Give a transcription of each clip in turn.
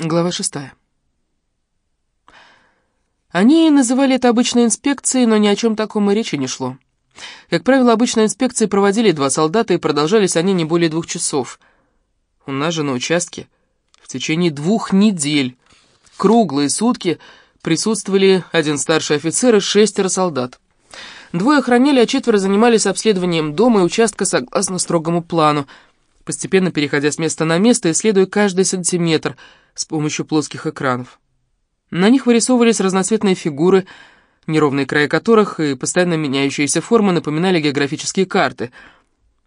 Глава шестая. Они называли это обычной инспекцией, но ни о чем таком и речи не шло. Как правило, обычные инспекции проводили два солдата, и продолжались они не более двух часов. У нас же на участке в течение двух недель, круглые сутки, присутствовали один старший офицер и шестеро солдат. Двое охраняли, а четверо занимались обследованием дома и участка согласно строгому плану, постепенно переходя с места на место, исследуя каждый сантиметр с помощью плоских экранов. На них вырисовывались разноцветные фигуры, неровные края которых и постоянно меняющиеся формы напоминали географические карты.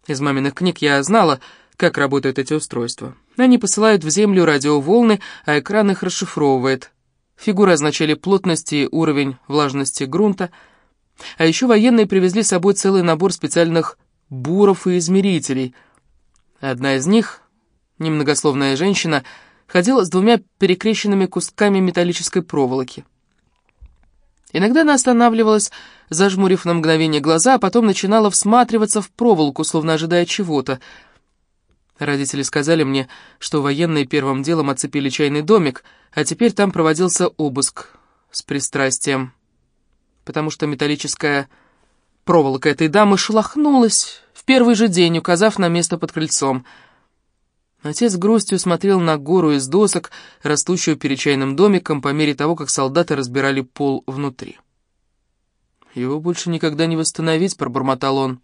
Из маминых книг я знала, как работают эти устройства. Они посылают в Землю радиоволны, а экран их расшифровывает. Фигуры означали плотность и уровень влажности грунта, а еще военные привезли с собой целый набор специальных буров и измерителей. Одна из них, немногословная женщина, ходила с двумя перекрещенными кусками металлической проволоки. Иногда она останавливалась, зажмурив на мгновение глаза, а потом начинала всматриваться в проволоку, словно ожидая чего-то. Родители сказали мне, что военные первым делом оцепили чайный домик, а теперь там проводился обыск с пристрастием, потому что металлическая проволока этой дамы шелохнулась в первый же день, указав на место под крыльцом — Отец грустью смотрел на гору из досок, растущую перед чайным домиком, по мере того, как солдаты разбирали пол внутри. «Его больше никогда не восстановить», — пробормотал он.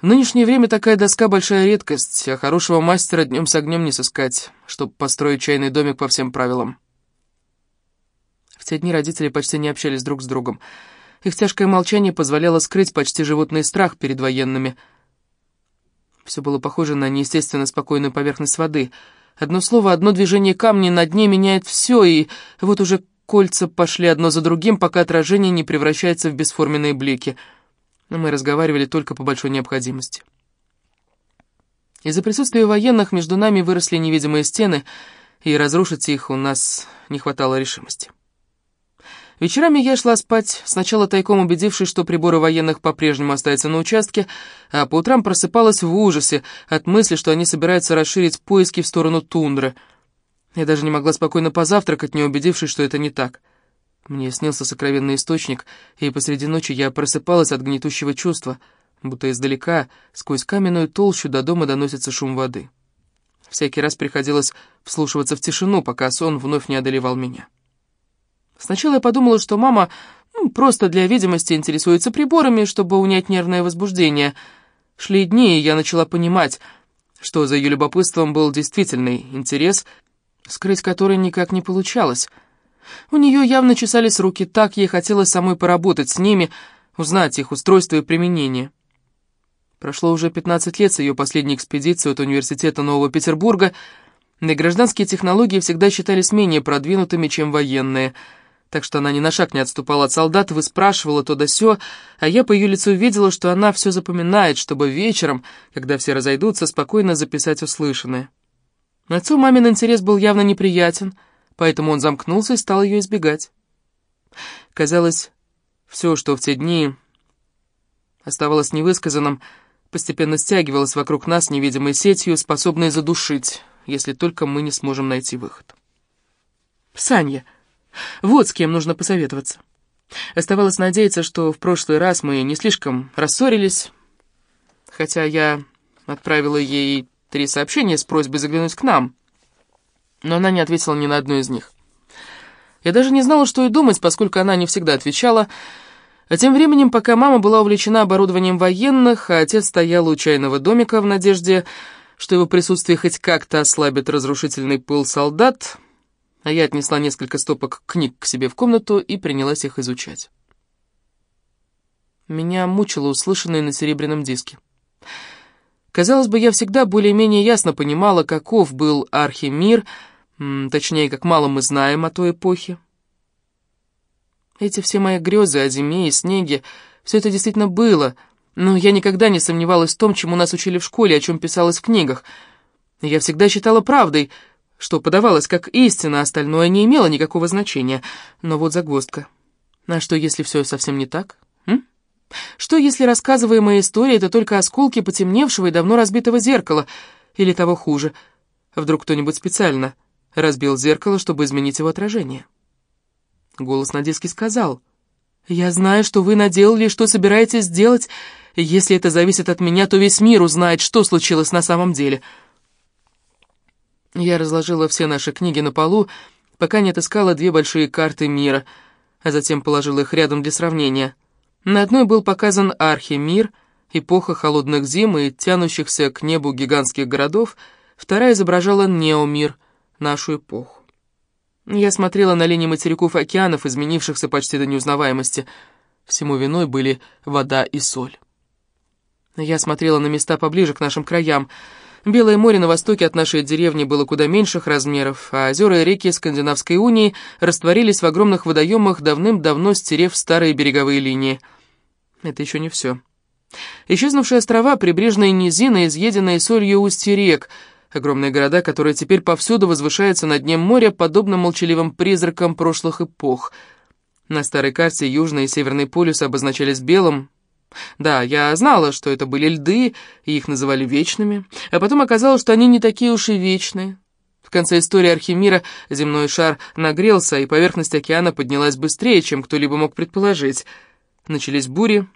В нынешнее время такая доска — большая редкость, а хорошего мастера днем с огнем не сыскать, чтобы построить чайный домик по всем правилам. В те дни родители почти не общались друг с другом. Их тяжкое молчание позволяло скрыть почти животный страх перед военными — все было похоже на неестественно спокойную поверхность воды. Одно слово, одно движение камня на дне меняет все, и вот уже кольца пошли одно за другим, пока отражение не превращается в бесформенные блики. Но мы разговаривали только по большой необходимости. Из-за присутствия военных между нами выросли невидимые стены, и разрушить их у нас не хватало решимости. Вечерами я шла спать, сначала тайком убедившись, что приборы военных по-прежнему остаются на участке, а по утрам просыпалась в ужасе от мысли, что они собираются расширить поиски в сторону тундры. Я даже не могла спокойно позавтракать, не убедившись, что это не так. Мне снился сокровенный источник, и посреди ночи я просыпалась от гнетущего чувства, будто издалека, сквозь каменную толщу до дома доносится шум воды. Всякий раз приходилось вслушиваться в тишину, пока сон вновь не одолевал меня. Сначала я подумала, что мама ну, просто для видимости интересуется приборами, чтобы унять нервное возбуждение. Шли дни, и я начала понимать, что за ее любопытством был действительный интерес, скрыть который никак не получалось. У нее явно чесались руки так, ей хотелось самой поработать с ними, узнать их устройство и применение. Прошло уже 15 лет с ее последней экспедиции от Университета Нового Петербурга, и гражданские технологии всегда считались менее продвинутыми, чем военные — так что она ни на шаг не отступала от солдат, выспрашивала то да сё, а я по ее лицу видела, что она все запоминает, чтобы вечером, когда все разойдутся, спокойно записать услышанное. Отцу мамин интерес был явно неприятен, поэтому он замкнулся и стал ее избегать. Казалось, все, что в те дни оставалось невысказанным, постепенно стягивалось вокруг нас невидимой сетью, способной задушить, если только мы не сможем найти выход. «Саня!» Вот с кем нужно посоветоваться. Оставалось надеяться, что в прошлый раз мы не слишком рассорились, хотя я отправила ей три сообщения с просьбой заглянуть к нам, но она не ответила ни на одно из них. Я даже не знала, что и думать, поскольку она не всегда отвечала, а тем временем, пока мама была увлечена оборудованием военных, а отец стоял у чайного домика в надежде, что его присутствие хоть как-то ослабит разрушительный пыл солдат, а я отнесла несколько стопок книг к себе в комнату и принялась их изучать. Меня мучило услышанное на серебряном диске. Казалось бы, я всегда более-менее ясно понимала, каков был архимир, точнее, как мало мы знаем о той эпохе. Эти все мои грезы о зиме и снеге, все это действительно было, но я никогда не сомневалась в том, чему нас учили в школе, о чем писалось в книгах. Я всегда считала правдой — что подавалось как истина, остальное не имело никакого значения. Но вот загвоздка. А что, если все совсем не так? М? Что, если рассказываемая история — это только осколки потемневшего и давно разбитого зеркала? Или того хуже? Вдруг кто-нибудь специально разбил зеркало, чтобы изменить его отражение. Голос на сказал, «Я знаю, что вы наделали и что собираетесь сделать. Если это зависит от меня, то весь мир узнает, что случилось на самом деле». Я разложила все наши книги на полу, пока не отыскала две большие карты мира, а затем положила их рядом для сравнения. На одной был показан Архимир, эпоха холодных зим и тянущихся к небу гигантских городов, вторая изображала Неомир, нашу эпоху. Я смотрела на линии материков и океанов, изменившихся почти до неузнаваемости. Всему виной были вода и соль. Я смотрела на места поближе к нашим краям. Белое море на востоке от нашей деревни было куда меньших размеров, а озера и реки Скандинавской унии растворились в огромных водоемах, давным-давно стерев старые береговые линии. Это еще не все. Исчезнувшие острова, прибрежные низины, изъеденные солью устья рек — Огромные города, которые теперь повсюду возвышаются над днем моря, подобно молчаливым призракам прошлых эпох. На старой карте Южный и Северный полюс обозначались белым. Да, я знала, что это были льды, и их называли вечными, а потом оказалось, что они не такие уж и вечные. В конце истории Архимира земной шар нагрелся, и поверхность океана поднялась быстрее, чем кто-либо мог предположить. Начались бури,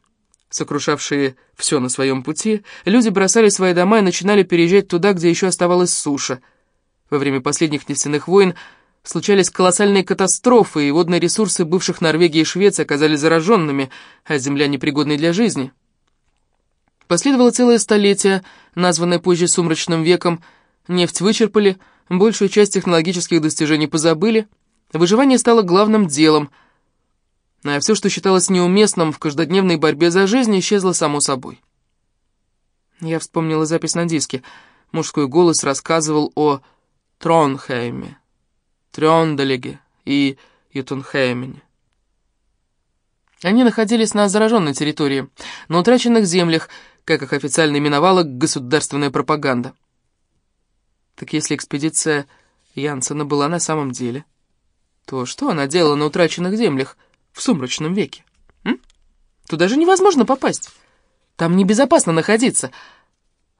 сокрушавшие все на своем пути, люди бросали свои дома и начинали переезжать туда, где еще оставалась суша. Во время последних нефтяных войн случались колоссальные катастрофы, и водные ресурсы бывших Норвегии и Швеции оказались зараженными, а земля непригодной для жизни. Последовало целое столетие, названное позже «сумрачным веком», нефть вычерпали, большую часть технологических достижений позабыли, выживание стало главным делом – а все, что считалось неуместным в каждодневной борьбе за жизнь, исчезло само собой. Я вспомнила запись на диске. Мужской голос рассказывал о Тронхейме, Трёнделеге и Ютунхеймене. Они находились на зараженной территории, на утраченных землях, как их официально именовала государственная пропаганда. Так если экспедиция Янсена была на самом деле, то что она делала на утраченных землях — в сумрачном веке? М? Туда же невозможно попасть. Там небезопасно находиться.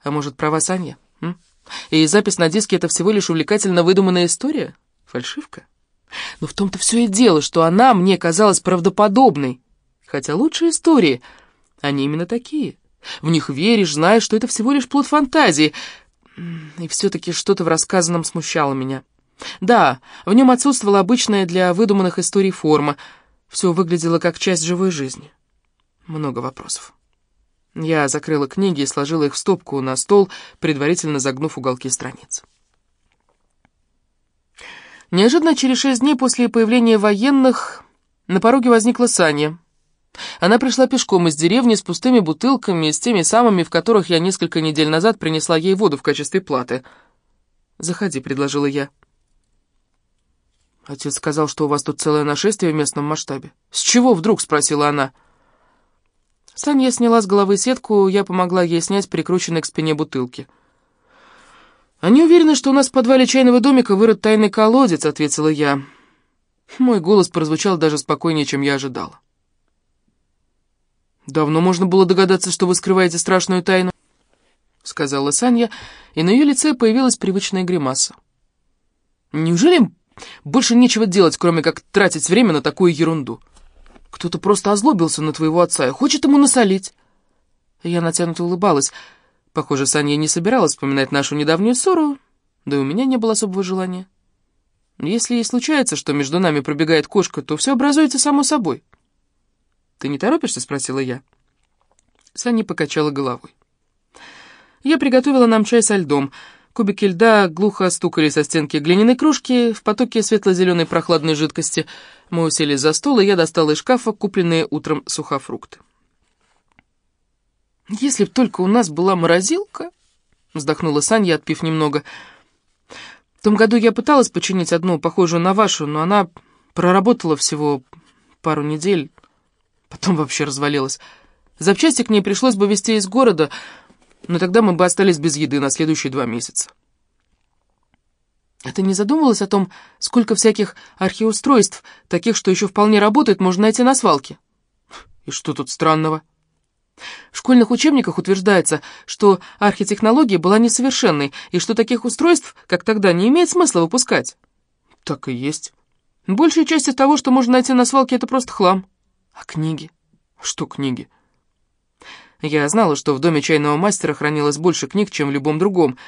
А может, права Санья? М? И запись на диске — это всего лишь увлекательно выдуманная история? Фальшивка? Но в том-то все и дело, что она мне казалась правдоподобной. Хотя лучшие истории, они именно такие. В них веришь, знаешь, что это всего лишь плод фантазии. И все-таки что-то в рассказанном смущало меня. Да, в нем отсутствовала обычная для выдуманных историй форма — все выглядело как часть живой жизни. Много вопросов. Я закрыла книги и сложила их в стопку на стол, предварительно загнув уголки страниц. Неожиданно через шесть дней после появления военных на пороге возникла Саня. Она пришла пешком из деревни с пустыми бутылками, с теми самыми, в которых я несколько недель назад принесла ей воду в качестве платы. «Заходи», — предложила я. Отец сказал, что у вас тут целое нашествие в местном масштабе. С чего вдруг?» — спросила она. Саня сняла с головы сетку, я помогла ей снять прикрученные к спине бутылки. «Они уверены, что у нас в подвале чайного домика вырыт тайный колодец», — ответила я. Мой голос прозвучал даже спокойнее, чем я ожидала. «Давно можно было догадаться, что вы скрываете страшную тайну», — сказала Саня, и на ее лице появилась привычная гримаса. «Неужели больше нечего делать, кроме как тратить время на такую ерунду. Кто-то просто озлобился на твоего отца и хочет ему насолить. Я натянуто улыбалась. Похоже, Саня не собиралась вспоминать нашу недавнюю ссору, да и у меня не было особого желания. Если и случается, что между нами пробегает кошка, то все образуется само собой. «Ты не торопишься?» — спросила я. Саня покачала головой. Я приготовила нам чай со льдом — Кубики льда глухо стукали со стенки глиняной кружки в потоке светло-зеленой прохладной жидкости. Мы уселись за стол, и я достала из шкафа купленные утром сухофрукты. «Если б только у нас была морозилка», — вздохнула Саня, отпив немного. «В том году я пыталась починить одну, похожую на вашу, но она проработала всего пару недель, потом вообще развалилась. Запчасти к ней пришлось бы везти из города, — но тогда мы бы остались без еды на следующие два месяца. А ты не задумывалась о том, сколько всяких архиустройств, таких, что еще вполне работают, можно найти на свалке? И что тут странного? В школьных учебниках утверждается, что архитехнология была несовершенной, и что таких устройств, как тогда, не имеет смысла выпускать. Так и есть. Большая часть из того, что можно найти на свалке, это просто хлам. А книги? Что книги? Я знала, что в доме чайного мастера хранилось больше книг, чем в любом другом.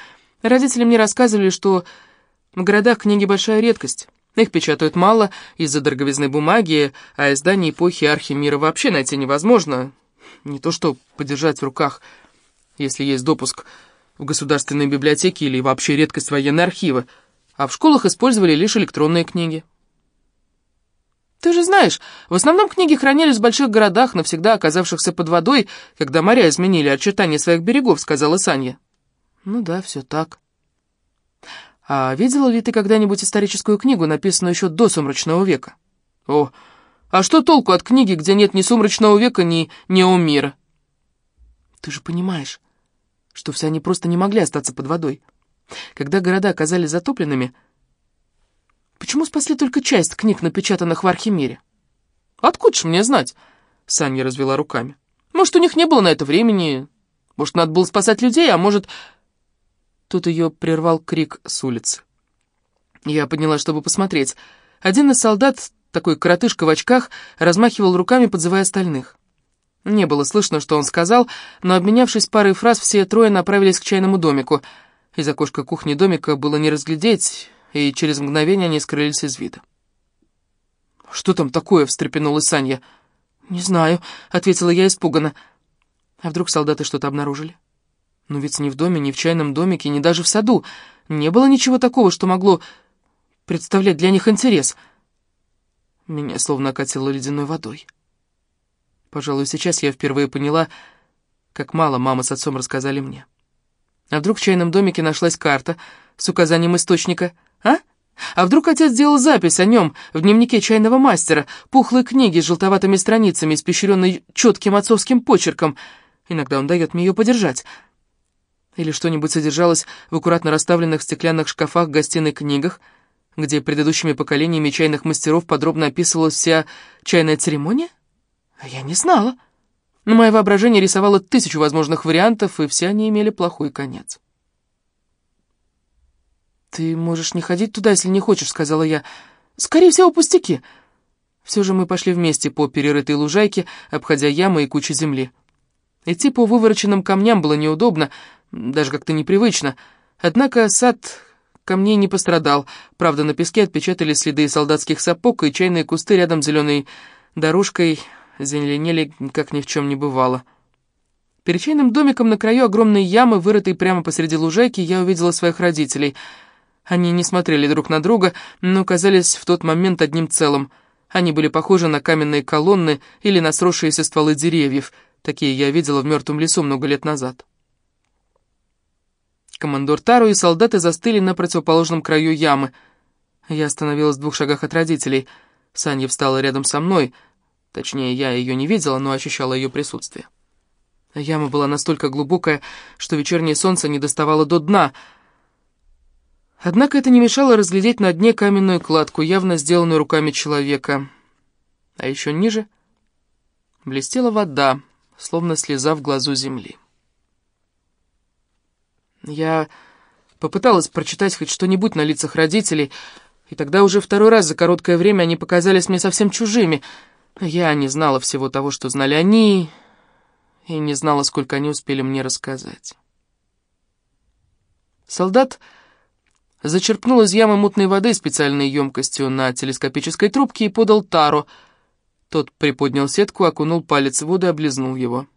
Родители мне рассказывали, что в городах книги большая редкость. Их печатают мало из-за дороговизны бумаги, а издания эпохи архимира вообще найти невозможно. Не то что подержать в руках, если есть допуск в государственной библиотеке или вообще редкость военной архива, а в школах использовали лишь электронные книги. Ты же знаешь, в основном книги хранились в больших городах, навсегда оказавшихся под водой, когда моря изменили очертания своих берегов, сказала Саня. Ну да, все так. А видела ли ты когда-нибудь историческую книгу, написанную еще до Сумрачного века? О, а что толку от книги, где нет ни Сумрачного века, ни Неомира? Ты же понимаешь, что все они просто не могли остаться под водой. Когда города оказались затопленными, Почему спасли только часть книг, напечатанных в Архимире? Откуда ж мне знать? Саня развела руками. Может, у них не было на это времени. Может, надо было спасать людей, а может... Тут ее прервал крик с улицы. Я подняла, чтобы посмотреть. Один из солдат, такой коротышка в очках, размахивал руками, подзывая остальных. Не было слышно, что он сказал, но, обменявшись парой фраз, все трое направились к чайному домику. Из окошка кухни домика было не разглядеть, и через мгновение они скрылись из вида. «Что там такое?» — встрепенулась Саня. «Не знаю», — ответила я испуганно. «А вдруг солдаты что-то обнаружили?» «Ну ведь ни в доме, ни в чайном домике, ни даже в саду не было ничего такого, что могло представлять для них интерес». Меня словно окатило ледяной водой. Пожалуй, сейчас я впервые поняла, как мало мама с отцом рассказали мне. А вдруг в чайном домике нашлась карта с указанием источника — а? А вдруг отец сделал запись о нем в дневнике чайного мастера, пухлой книги с желтоватыми страницами, испещренной четким отцовским почерком? Иногда он дает мне ее подержать. Или что-нибудь содержалось в аккуратно расставленных стеклянных шкафах гостиной книгах, где предыдущими поколениями чайных мастеров подробно описывалась вся чайная церемония? Я не знала. Но мое воображение рисовало тысячу возможных вариантов, и все они имели плохой конец. «Ты можешь не ходить туда, если не хочешь», — сказала я. «Скорее всего, пустяки». Все же мы пошли вместе по перерытой лужайке, обходя ямы и кучи земли. Идти по вывороченным камням было неудобно, даже как-то непривычно. Однако сад камней не пострадал. Правда, на песке отпечатали следы солдатских сапог, и чайные кусты рядом с зеленой дорожкой зеленели, как ни в чем не бывало. Перед чайным домиком на краю огромной ямы, вырытой прямо посреди лужайки, я увидела своих родителей — они не смотрели друг на друга, но казались в тот момент одним целым. Они были похожи на каменные колонны или на сросшиеся стволы деревьев. Такие я видела в мертвом лесу много лет назад. Командор Тару и солдаты застыли на противоположном краю ямы. Я остановилась в двух шагах от родителей. Саня встала рядом со мной. Точнее, я ее не видела, но ощущала ее присутствие. Яма была настолько глубокая, что вечернее солнце не доставало до дна — Однако это не мешало разглядеть на дне каменную кладку, явно сделанную руками человека. А еще ниже блестела вода, словно слеза в глазу земли. Я попыталась прочитать хоть что-нибудь на лицах родителей, и тогда уже второй раз за короткое время они показались мне совсем чужими. Я не знала всего того, что знали они, и не знала, сколько они успели мне рассказать. Солдат зачерпнул из ямы мутной воды специальной емкостью на телескопической трубке и подал Тару. Тот приподнял сетку, окунул палец в воду и облизнул его.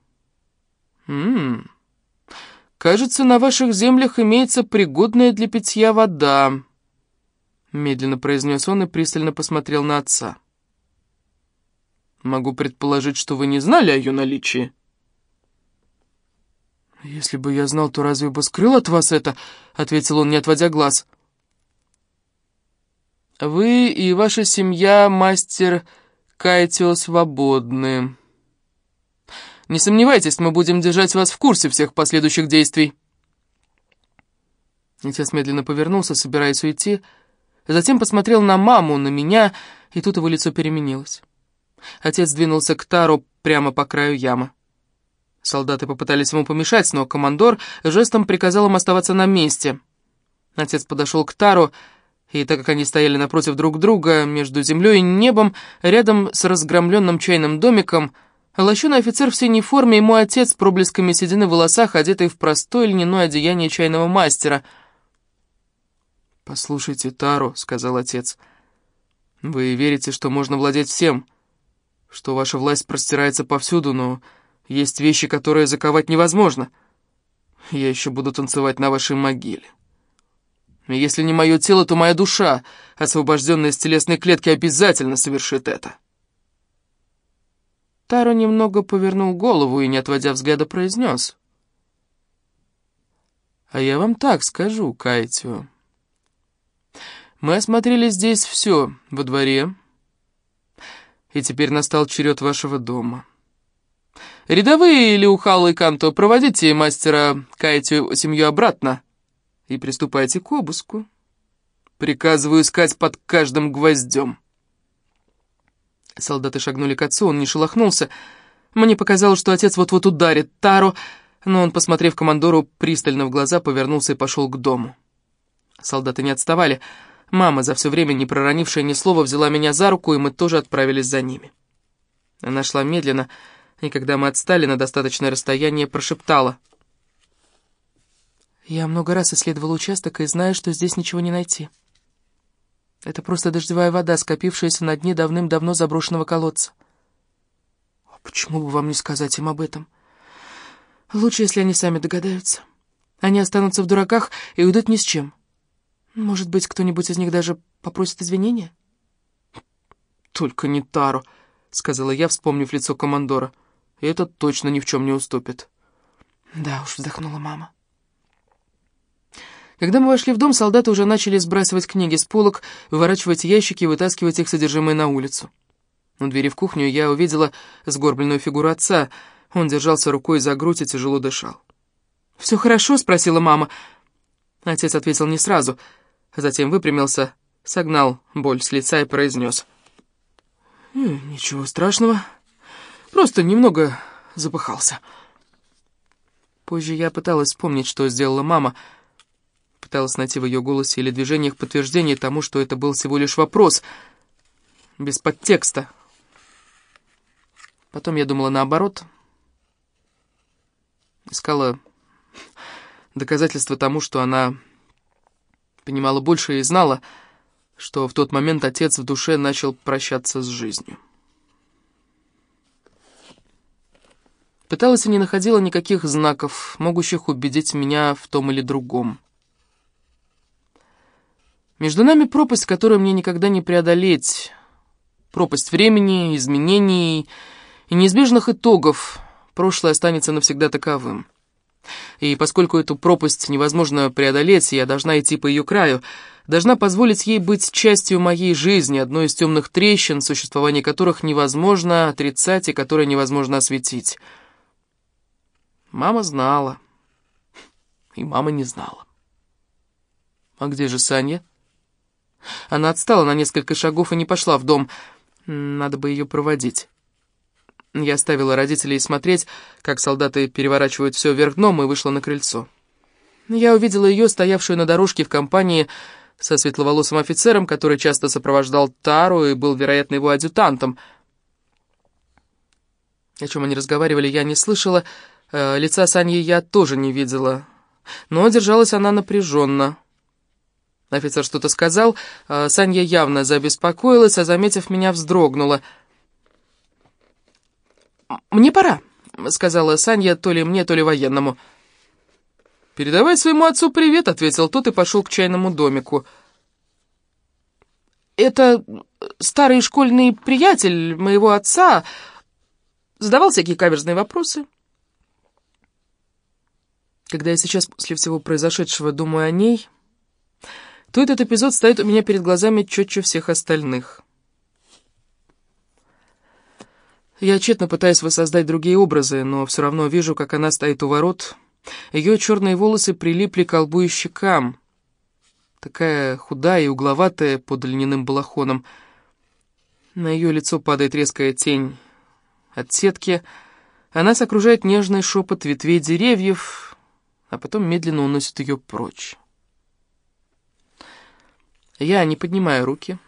«Ммм, кажется, на ваших землях имеется пригодная для питья вода», — медленно произнес он и пристально посмотрел на отца. «Могу предположить, что вы не знали о ее наличии». «Если бы я знал, то разве бы скрыл от вас это?» — ответил он, не отводя глаз. Вы и ваша семья, мастер Кайтио, свободны. Не сомневайтесь, мы будем держать вас в курсе всех последующих действий. Отец медленно повернулся, собираясь уйти, затем посмотрел на маму, на меня, и тут его лицо переменилось. Отец двинулся к Тару прямо по краю ямы. Солдаты попытались ему помешать, но командор жестом приказал им оставаться на месте. Отец подошел к Тару, И так как они стояли напротив друг друга, между землей и небом, рядом с разгромленным чайным домиком, лощеный офицер в синей форме и мой отец с проблесками седины в волосах, одетый в простое льняное одеяние чайного мастера. «Послушайте, Таро», — сказал отец, — «вы верите, что можно владеть всем, что ваша власть простирается повсюду, но есть вещи, которые заковать невозможно. Я еще буду танцевать на вашей могиле». Если не мое тело, то моя душа, освобожденная из телесной клетки, обязательно совершит это. Таро немного повернул голову и, не отводя взгляда, произнес. «А я вам так скажу, Кайтио. Мы осмотрели здесь все во дворе, и теперь настал черед вашего дома. Рядовые Леухал и Канто, проводите мастера Кайтио семью обратно» и приступайте к обыску. Приказываю искать под каждым гвоздем». Солдаты шагнули к отцу, он не шелохнулся. Мне показалось, что отец вот-вот ударит Тару, но он, посмотрев командору пристально в глаза, повернулся и пошел к дому. Солдаты не отставали. Мама, за все время не проронившая ни слова, взяла меня за руку, и мы тоже отправились за ними. Она шла медленно, и когда мы отстали на достаточное расстояние, прошептала — я много раз исследовала участок и знаю, что здесь ничего не найти. Это просто дождевая вода, скопившаяся на дне давным-давно заброшенного колодца. А почему бы вам не сказать им об этом? Лучше, если они сами догадаются. Они останутся в дураках и уйдут ни с чем. Может быть, кто-нибудь из них даже попросит извинения? «Только не Таро», — сказала я, вспомнив лицо командора. «И этот точно ни в чем не уступит». «Да уж», — вздохнула мама. Когда мы вошли в дом, солдаты уже начали сбрасывать книги с полок, выворачивать ящики и вытаскивать их содержимое на улицу. На двери в кухню я увидела сгорбленную фигуру отца. Он держался рукой за грудь и тяжело дышал. «Все хорошо?» — спросила мама. Отец ответил не сразу, затем выпрямился, согнал боль с лица и произнес. «Э, «Ничего страшного, просто немного запыхался». Позже я пыталась вспомнить, что сделала мама — Пыталась найти в ее голосе или движениях подтверждение тому, что это был всего лишь вопрос, без подтекста. Потом я думала наоборот. Искала доказательства тому, что она понимала больше и знала, что в тот момент отец в душе начал прощаться с жизнью. Пыталась и не находила никаких знаков, могущих убедить меня в том или другом. Между нами пропасть, которую мне никогда не преодолеть. Пропасть времени, изменений и неизбежных итогов. Прошлое останется навсегда таковым. И поскольку эту пропасть невозможно преодолеть, я должна идти по ее краю, должна позволить ей быть частью моей жизни, одной из темных трещин, существование которых невозможно отрицать и которое невозможно осветить. Мама знала. И мама не знала. А где же Саня? Она отстала на несколько шагов и не пошла в дом. Надо бы ее проводить. Я оставила родителей смотреть, как солдаты переворачивают все вверх дном, и вышла на крыльцо. Я увидела ее, стоявшую на дорожке в компании со светловолосым офицером, который часто сопровождал Тару и был, вероятно, его адъютантом. О чем они разговаривали, я не слышала. Э, лица Саньи я тоже не видела. Но держалась она напряженно. Офицер что-то сказал, а Санья явно забеспокоилась, а, заметив меня, вздрогнула. «Мне пора», — сказала Санья то ли мне, то ли военному. «Передавай своему отцу привет», — ответил тот и пошел к чайному домику. «Это старый школьный приятель моего отца», задавал всякие каверзные вопросы. Когда я сейчас после всего произошедшего думаю о ней, то этот эпизод стоит у меня перед глазами четче всех остальных. Я тщетно пытаюсь воссоздать другие образы, но все равно вижу, как она стоит у ворот. Ее черные волосы прилипли к лбу и щекам. Такая худая и угловатая под льняным балахоном. На ее лицо падает резкая тень от сетки. Она окружает нежный шепот ветвей деревьев, а потом медленно уносит ее прочь. Я не поднимаю руки.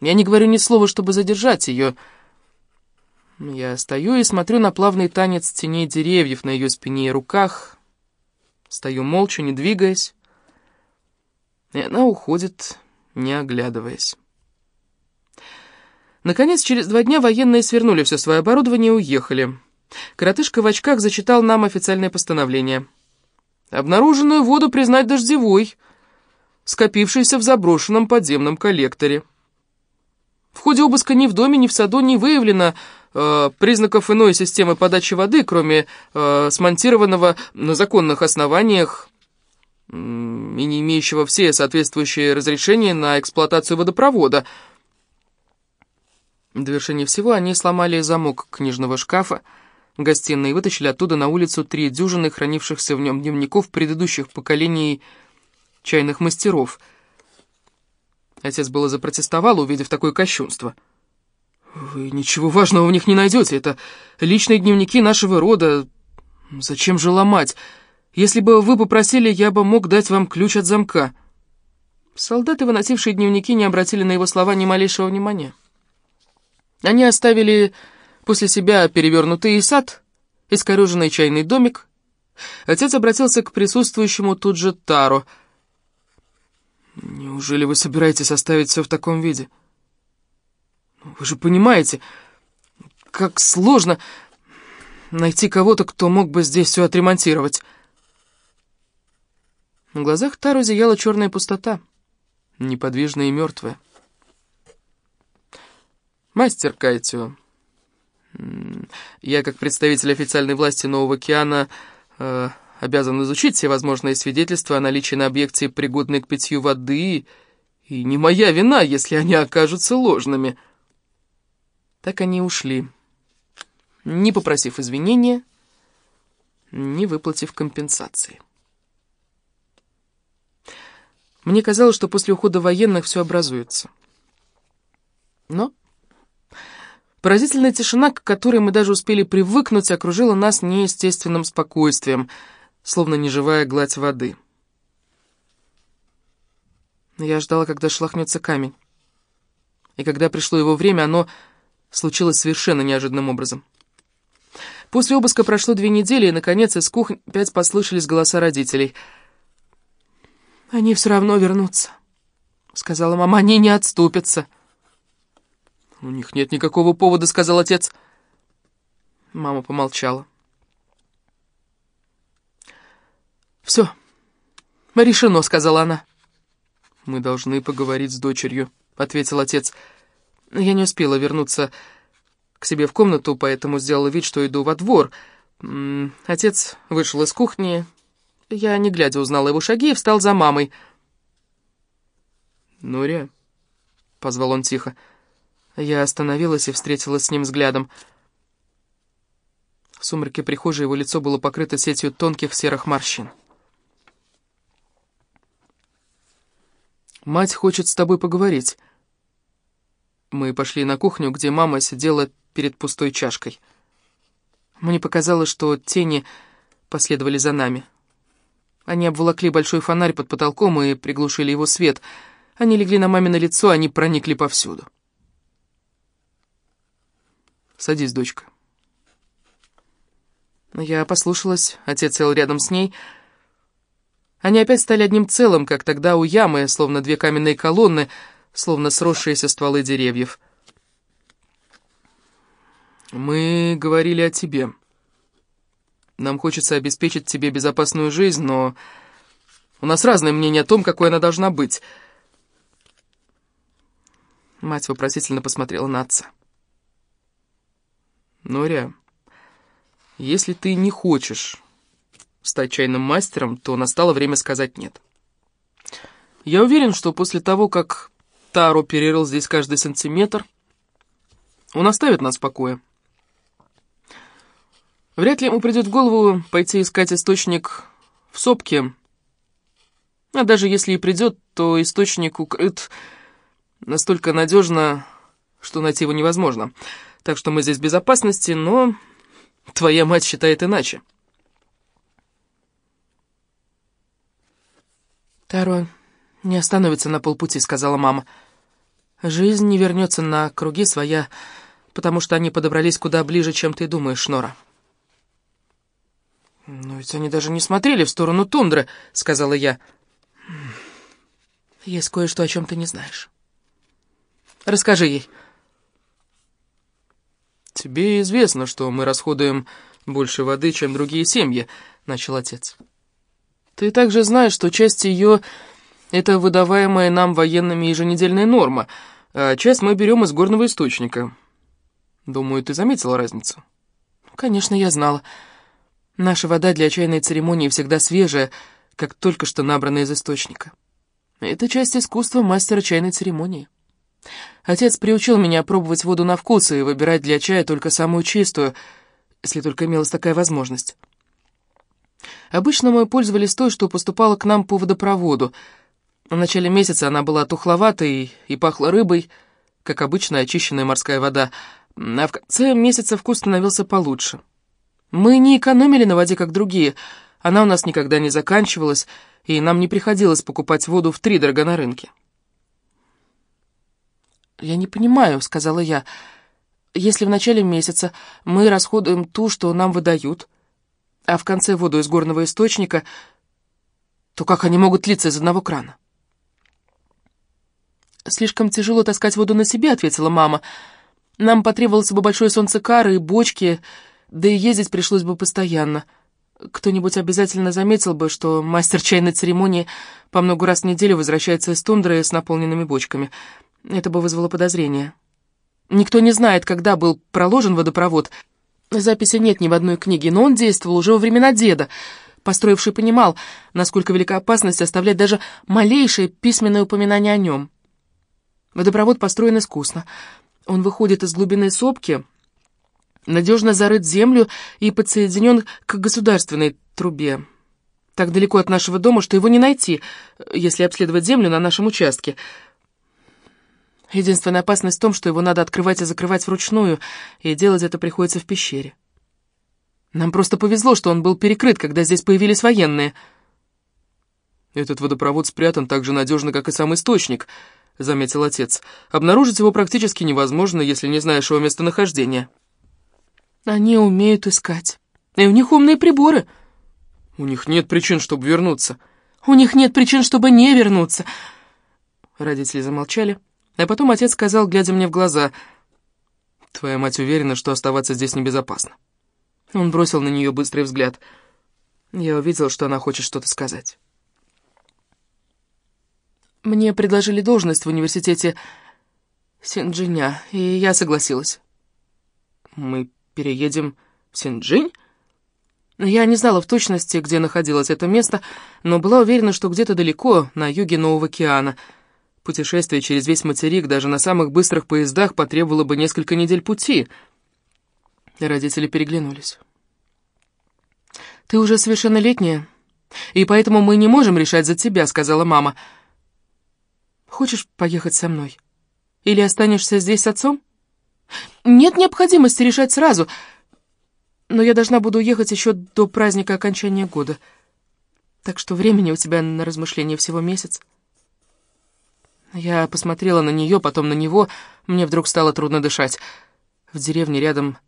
Я не говорю ни слова, чтобы задержать ее. Я стою и смотрю на плавный танец теней деревьев на ее спине и руках. Стою молча, не двигаясь. И она уходит, не оглядываясь. Наконец, через два дня военные свернули все свое оборудование и уехали. Коротышка в очках зачитал нам официальное постановление. Обнаруженную воду признать дождевой, скопившейся в заброшенном подземном коллекторе. В ходе обыска ни в доме, ни в саду не выявлено э, признаков иной системы подачи воды, кроме э, смонтированного на законных основаниях э, и не имеющего все соответствующие разрешения на эксплуатацию водопровода. В довершение всего они сломали замок книжного шкафа, гостиной и вытащили оттуда на улицу три дюжины хранившихся в нем дневников предыдущих поколений чайных мастеров. Отец было запротестовал, увидев такое кощунство. «Вы ничего важного в них не найдете. Это личные дневники нашего рода. Зачем же ломать? Если бы вы попросили, я бы мог дать вам ключ от замка». Солдаты, выносившие дневники, не обратили на его слова ни малейшего внимания. Они оставили После себя перевернутый сад, искореженный чайный домик. Отец обратился к присутствующему тут же Таро. «Неужели вы собираетесь оставить все в таком виде? Ну, вы же понимаете, как сложно найти кого-то, кто мог бы здесь все отремонтировать». В глазах Таро зияла черная пустота, неподвижная и мертвая. «Мастер Кайтио», я, как представитель официальной власти Нового океана, э, обязан изучить все возможные свидетельства о наличии на объекте пригодной к питью воды, и не моя вина, если они окажутся ложными. Так они ушли, не попросив извинения, не выплатив компенсации. Мне казалось, что после ухода военных все образуется. Но Поразительная тишина, к которой мы даже успели привыкнуть, окружила нас неестественным спокойствием, словно неживая гладь воды. Я ждала, когда шлахнется камень. И когда пришло его время, оно случилось совершенно неожиданным образом. После обыска прошло две недели, и, наконец, из кухни опять послышались голоса родителей. «Они все равно вернутся», — сказала мама, — «они не отступятся». «У них нет никакого повода», — сказал отец. Мама помолчала. «Все, решено», — сказала она. «Мы должны поговорить с дочерью», — ответил отец. Я не успела вернуться к себе в комнату, поэтому сделала вид, что иду во двор. Отец вышел из кухни. Я, не глядя, узнала его шаги и встал за мамой. «Нуря», — позвал он тихо, — я остановилась и встретилась с ним взглядом. В сумраке прихожей его лицо было покрыто сетью тонких серых морщин. «Мать хочет с тобой поговорить». Мы пошли на кухню, где мама сидела перед пустой чашкой. Мне показалось, что тени последовали за нами. Они обволокли большой фонарь под потолком и приглушили его свет. Они легли на мамино лицо, они проникли повсюду. Садись, дочка». Я послушалась, отец сел рядом с ней. Они опять стали одним целым, как тогда у ямы, словно две каменные колонны, словно сросшиеся стволы деревьев. «Мы говорили о тебе. Нам хочется обеспечить тебе безопасную жизнь, но у нас разное мнение о том, какой она должна быть». Мать вопросительно посмотрела на отца. Норя, если ты не хочешь стать чайным мастером, то настало время сказать «нет». Я уверен, что после того, как Таро перерыл здесь каждый сантиметр, он оставит нас в покое. Вряд ли ему придет в голову пойти искать источник в сопке. А даже если и придет, то источник укрыт настолько надежно, что найти его невозможно так что мы здесь в безопасности, но твоя мать считает иначе. Таро, «Не остановится на полпути», — сказала мама. «Жизнь не вернется на круги своя, потому что они подобрались куда ближе, чем ты думаешь, Нора». «Но ведь они даже не смотрели в сторону тундры», — сказала я. «Есть кое-что, о чем ты не знаешь. Расскажи ей». «Тебе известно, что мы расходуем больше воды, чем другие семьи», — начал отец. «Ты также знаешь, что часть ее — это выдаваемая нам военными еженедельная норма, а часть мы берем из горного источника. Думаю, ты заметила разницу?» «Конечно, я знала». Наша вода для чайной церемонии всегда свежая, как только что набранная из источника. Это часть искусства мастера чайной церемонии. Отец приучил меня пробовать воду на вкус и выбирать для чая только самую чистую, если только имелась такая возможность. Обычно мы пользовались той, что поступала к нам по водопроводу. В начале месяца она была тухловатой и пахла рыбой, как обычная очищенная морская вода, а в конце месяца вкус становился получше. Мы не экономили на воде, как другие. Она у нас никогда не заканчивалась, и нам не приходилось покупать воду в три дорого на рынке. «Я не понимаю», — сказала я. «Если в начале месяца мы расходуем ту, что нам выдают, а в конце воду из горного источника, то как они могут литься из одного крана?» «Слишком тяжело таскать воду на себе», — ответила мама. «Нам потребовалось бы большое солнцекары и бочки, да и ездить пришлось бы постоянно. Кто-нибудь обязательно заметил бы, что мастер чайной церемонии по много раз в неделю возвращается из тундры с наполненными бочками. Это бы вызвало подозрение. Никто не знает, когда был проложен водопровод. Записи нет ни в одной книге, но он действовал уже во времена деда. Построивший понимал, насколько велика опасность оставлять даже малейшее письменное упоминание о нем. Водопровод построен искусно. Он выходит из глубины сопки, надежно зарыт землю и подсоединен к государственной трубе. Так далеко от нашего дома, что его не найти, если обследовать землю на нашем участке. Единственная опасность в том, что его надо открывать и закрывать вручную, и делать это приходится в пещере. Нам просто повезло, что он был перекрыт, когда здесь появились военные. «Этот водопровод спрятан так же надежно, как и сам источник», — заметил отец. «Обнаружить его практически невозможно, если не знаешь его местонахождения». Они умеют искать. И у них умные приборы. У них нет причин, чтобы вернуться. У них нет причин, чтобы не вернуться. Родители замолчали, а потом отец сказал, глядя мне в глаза, «Твоя мать уверена, что оставаться здесь небезопасно». Он бросил на нее быстрый взгляд. Я увидел, что она хочет что-то сказать. Мне предложили должность в университете Синджиня, и я согласилась. Мы переедем в Синджинь?» Я не знала в точности, где находилось это место, но была уверена, что где-то далеко, на юге Нового океана. Путешествие через весь материк даже на самых быстрых поездах потребовало бы несколько недель пути. Родители переглянулись. «Ты уже совершеннолетняя, и поэтому мы не можем решать за тебя», — сказала мама. «Хочешь поехать со мной? Или останешься здесь с отцом?» Нет необходимости решать сразу, но я должна буду уехать еще до праздника окончания года. Так что времени у тебя на размышления всего месяц. Я посмотрела на нее, потом на него. Мне вдруг стало трудно дышать. В деревне рядом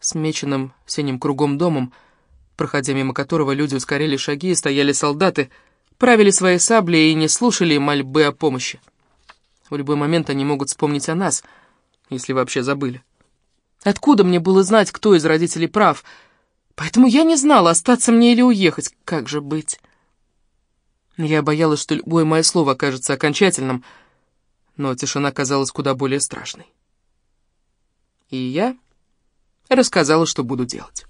с меченым синим кругом домом, проходя мимо которого люди ускорили шаги, стояли солдаты, правили свои сабли и не слушали мольбы о помощи. В любой момент они могут вспомнить о нас — если вообще забыли. Откуда мне было знать, кто из родителей прав? Поэтому я не знала, остаться мне или уехать. Как же быть? Я боялась, что любое мое слово окажется окончательным, но тишина казалась куда более страшной. И я рассказала, что буду делать.